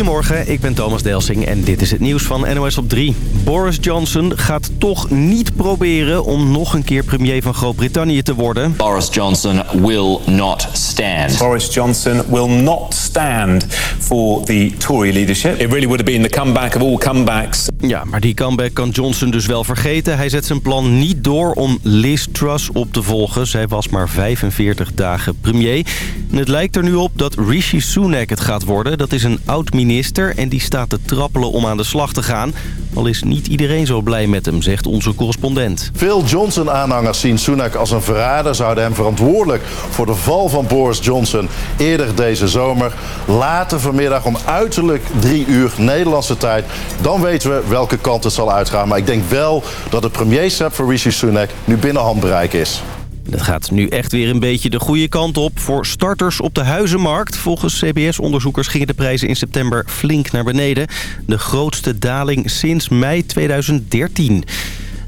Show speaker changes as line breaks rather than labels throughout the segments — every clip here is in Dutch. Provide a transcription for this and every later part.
Goedemorgen, ik ben Thomas Delsing en dit is het nieuws van NOS op 3. Boris Johnson gaat toch niet proberen om nog een keer premier van Groot-Brittannië te worden.
Boris Johnson will not stand.
Boris Johnson will not stand for the Tory leadership. It really would have been the comeback of all comebacks.
Ja, maar die comeback kan Johnson dus wel vergeten. Hij zet zijn plan niet door om Liz Truss op te volgen. Zij was maar 45 dagen premier. Het lijkt er nu op dat Rishi Sunak het gaat worden. Dat is een oud-minister en die staat te trappelen om aan de slag te gaan. Al is niet iedereen zo blij met hem, zegt onze correspondent.
Veel Johnson-aanhangers zien Sunak als een verrader... zouden hem verantwoordelijk voor de val van Boris Johnson eerder deze zomer. Later vanmiddag om uiterlijk drie uur Nederlandse tijd. Dan weten we welke kant het zal uitgaan. Maar ik denk wel dat het premierschap voor Rishi Sunak nu binnen handbereik is.
Het gaat nu echt weer een beetje de goede kant op voor starters op de huizenmarkt. Volgens CBS-onderzoekers gingen de prijzen in september flink naar beneden. De grootste daling sinds mei 2013.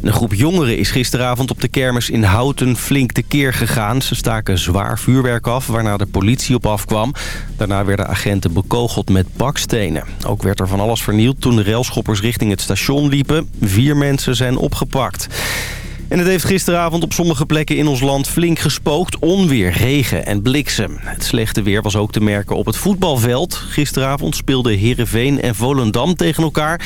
Een groep jongeren is gisteravond op de kermis in Houten flink tekeer gegaan. Ze staken zwaar vuurwerk af, waarna de politie op afkwam. Daarna werden agenten bekogeld met bakstenen. Ook werd er van alles vernield toen de railschoppers richting het station liepen. Vier mensen zijn opgepakt. En het heeft gisteravond op sommige plekken in ons land flink gespookt. Onweer, regen en bliksem. Het slechte weer was ook te merken op het voetbalveld. Gisteravond speelden Heerenveen en Volendam tegen elkaar.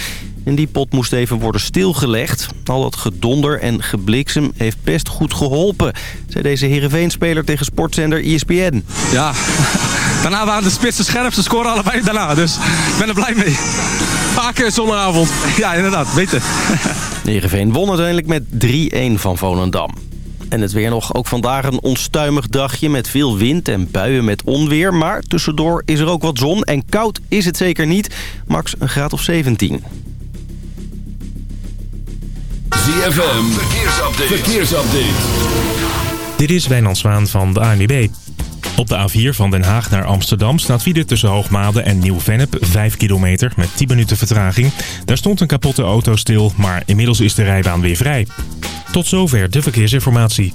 En die pot moest even worden stilgelegd. Al dat gedonder en gebliksem heeft best goed geholpen... zei deze Heerenveen-speler tegen sportzender ESPN.
Ja, daarna waren de spitsen scherp. Ze scoren allebei daarna, dus ik ben er blij mee. Vaker zondagavond. Ja, inderdaad, beter.
Heerenveen won uiteindelijk met 3-1 van Volendam. En het weer nog. Ook vandaag een onstuimig dagje met veel wind en buien met onweer. Maar tussendoor is er ook wat zon en koud is het zeker niet. Max een graad of 17.
ZFM, verkeersupdate. verkeersupdate.
Dit is Wijnand Zwaan van de ANWB. Op de A4 van Den Haag naar Amsterdam staat file tussen Hoogmade en Nieuw-Vennep 5 kilometer met 10 minuten vertraging. Daar stond een kapotte auto stil, maar inmiddels is de rijbaan weer vrij. Tot zover de verkeersinformatie.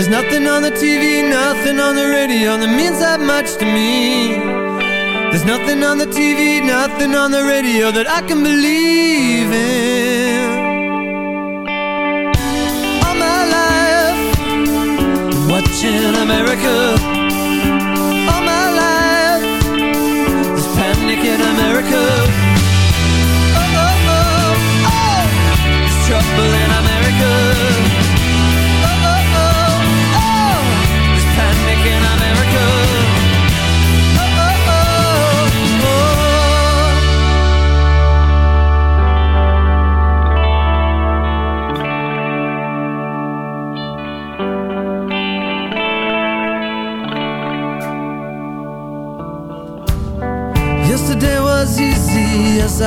There's nothing on the TV, nothing on the radio that means that much to me. There's nothing on the TV, nothing on the radio that I can believe in. All my life, watching America.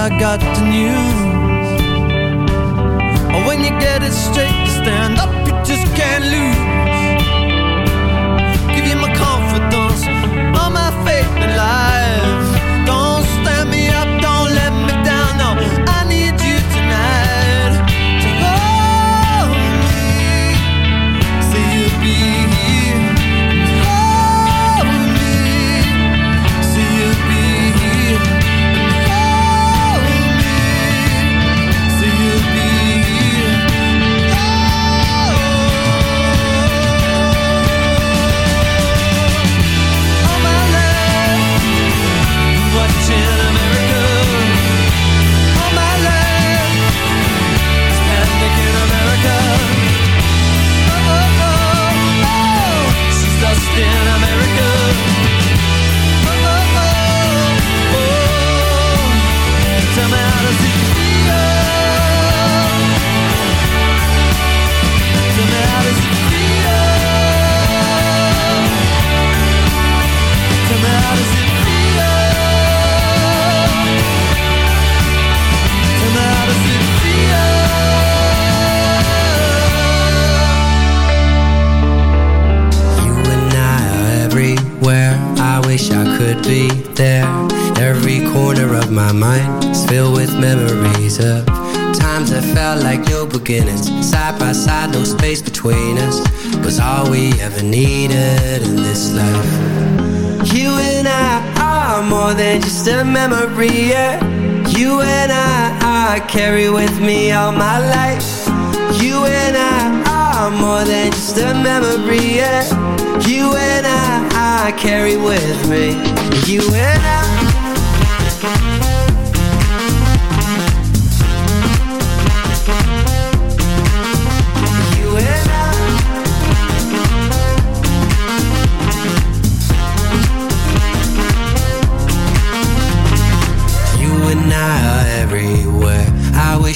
I got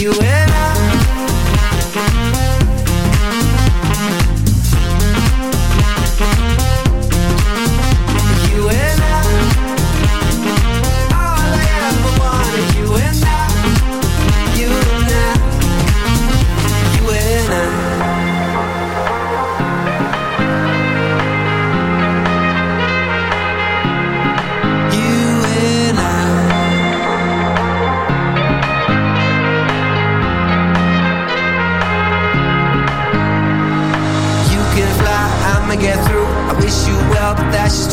you ever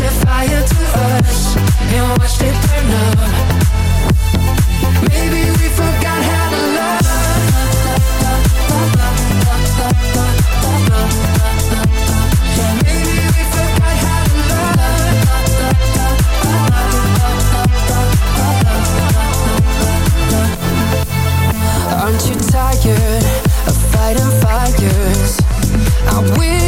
set fire to us and watched it burn up. Maybe we forgot how to love. Yeah, maybe we forgot how to love. Aren't you tired of fighting fires?
I will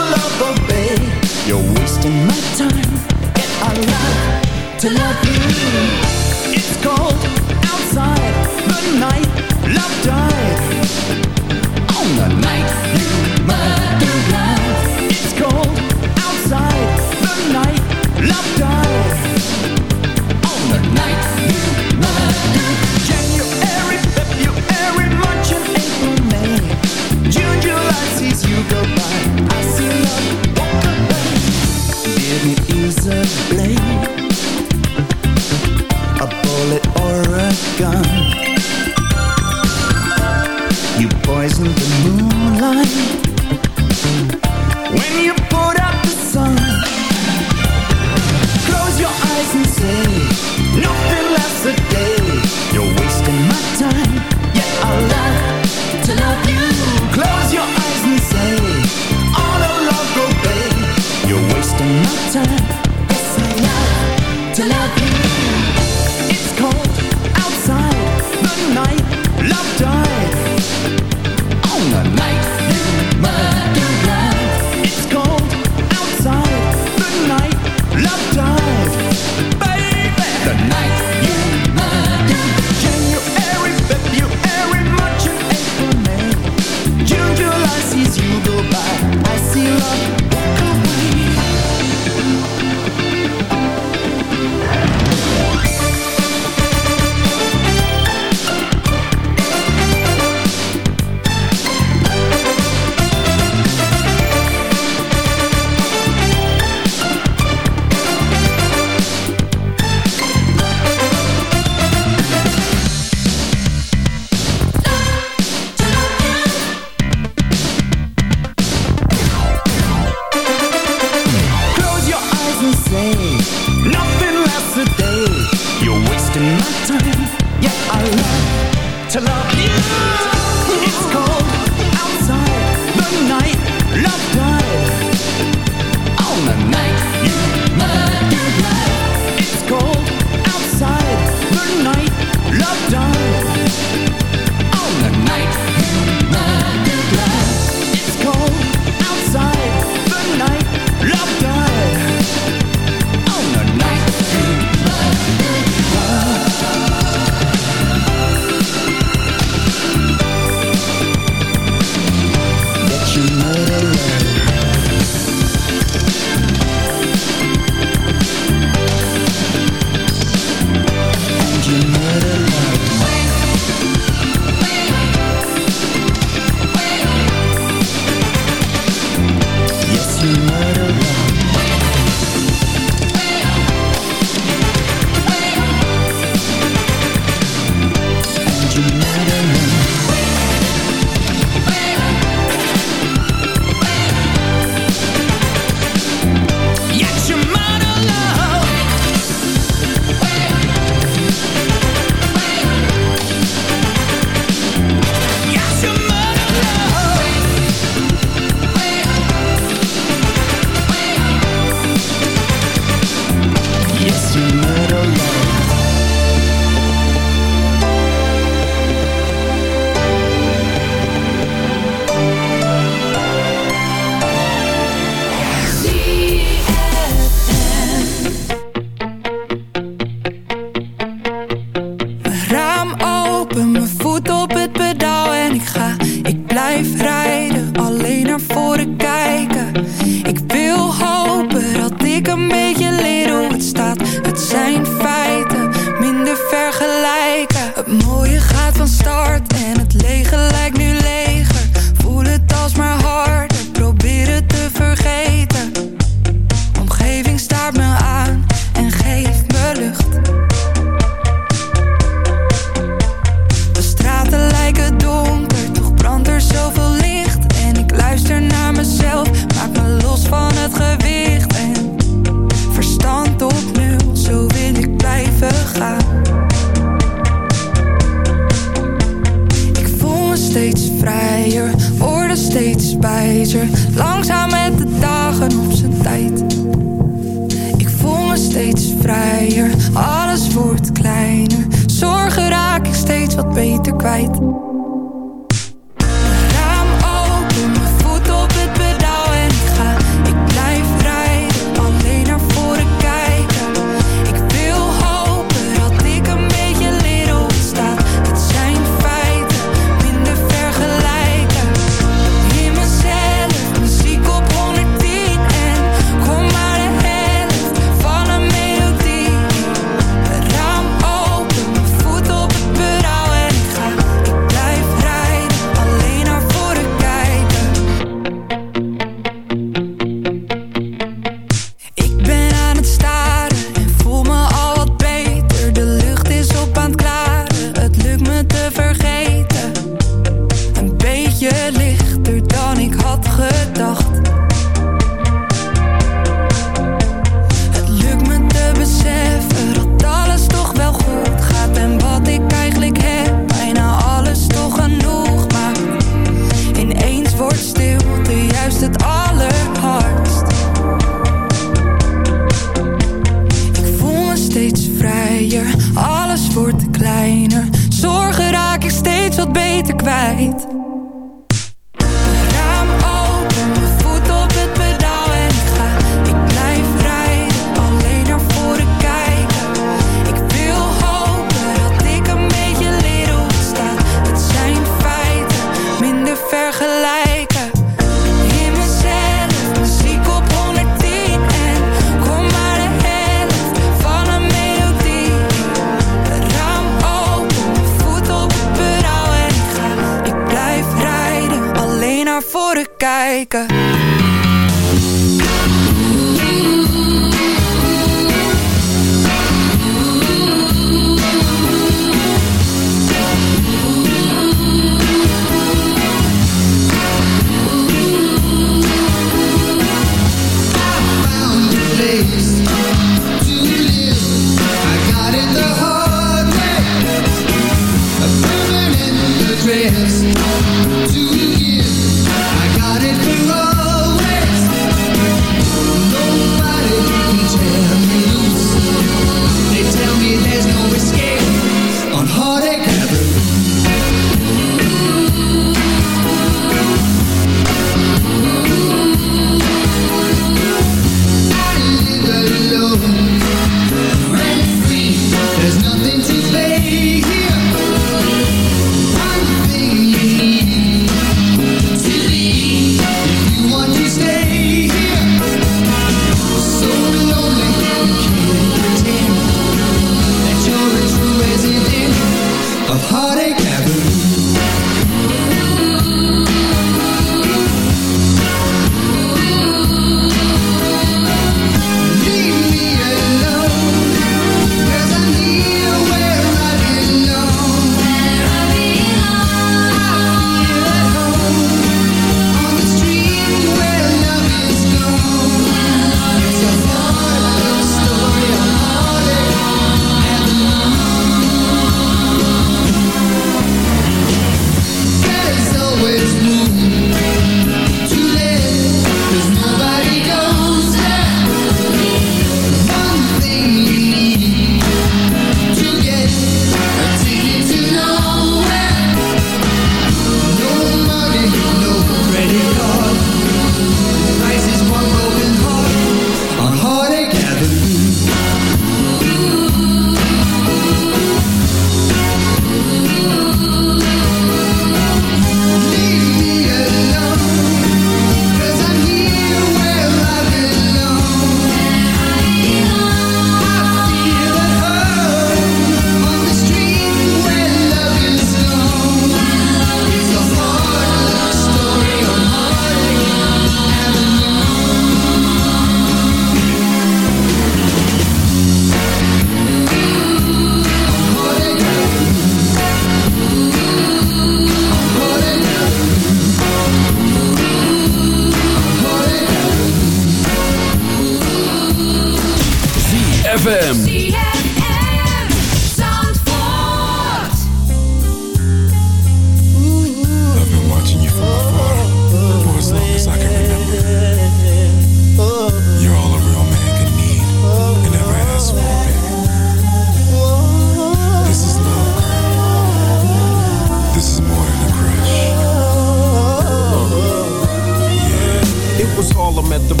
the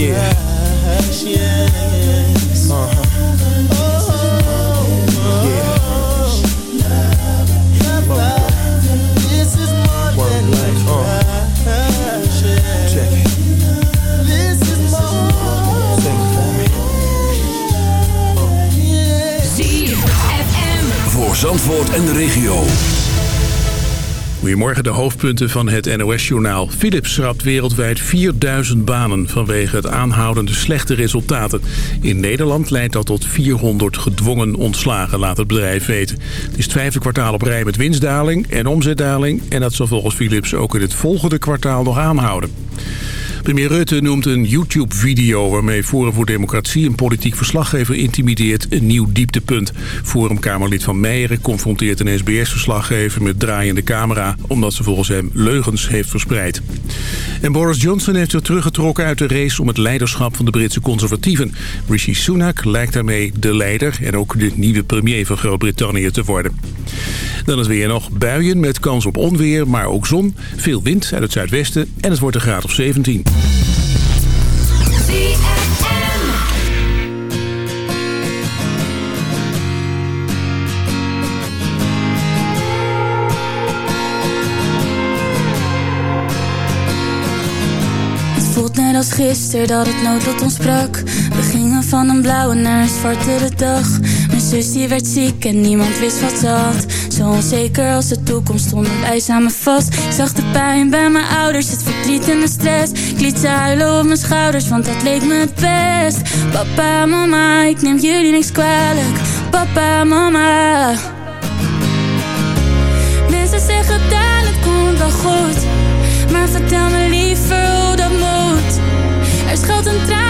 Me.
Voor Zandvoort en de regio.
Goedemorgen, de hoofdpunten van het NOS-journaal. Philips schrapt wereldwijd 4000 banen vanwege het aanhoudende slechte resultaten. In Nederland leidt dat tot 400 gedwongen ontslagen, laat het bedrijf weten. Het is het vijfde kwartaal op rij met winstdaling en omzetdaling... en dat zal volgens Philips ook in het volgende kwartaal nog aanhouden. Premier Rutte noemt een YouTube-video waarmee Forum voor Democratie een politiek verslaggever intimideert een nieuw dieptepunt. Forumkamerlid van Meijeren confronteert een SBS-verslaggever met draaiende camera omdat ze volgens hem leugens heeft verspreid. En Boris Johnson heeft zich teruggetrokken uit de race om het leiderschap van de Britse conservatieven. Rishi Sunak lijkt daarmee de leider en ook de nieuwe premier van Groot-Brittannië te worden. Dan is weer nog buien met kans op onweer, maar ook zon. Veel wind uit het zuidwesten en het wordt een graad of 17.
Het voelt net als gisteren dat het noodlot ontsprak van een blauwe naar een zwartere dag. Mijn zus die werd ziek en niemand wist wat ze had. Zo onzeker als de toekomst stonden wij samen vast. Ik zag de pijn bij mijn ouders, het verdriet en de stress. Ik liet ze huilen op mijn schouders, want dat leek me het best. Papa, mama, ik neem jullie niks kwalijk. Papa, mama. Mensen zeggen dat het komt wel goed. Maar vertel me liever hoe dat moet. Er schuilt een traan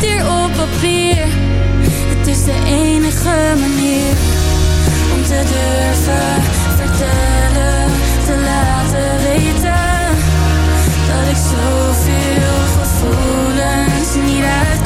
hier op papier. Het is de enige manier om te durven vertellen, te laten weten dat ik zoveel gevoelens niet uit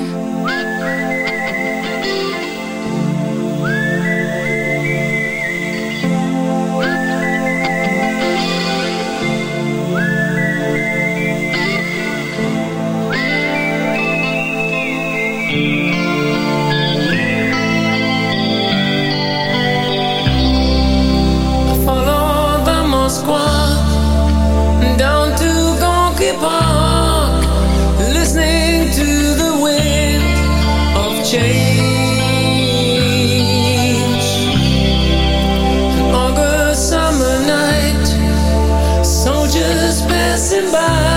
goodbye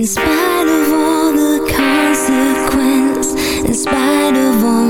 In
spite of all the consequence, in spite of all